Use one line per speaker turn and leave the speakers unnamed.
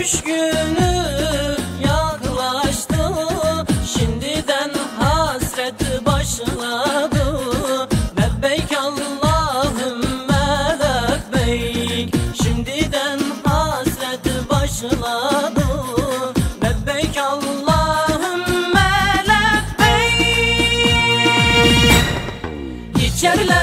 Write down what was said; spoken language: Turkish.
üç günü yaklaştı. Şimdiden hasret başladı. Lebbeyk Allahümme lebbeyk. Şimdiden hasret başladı. Lebbeyk Allahümme lebbeyk. İçerler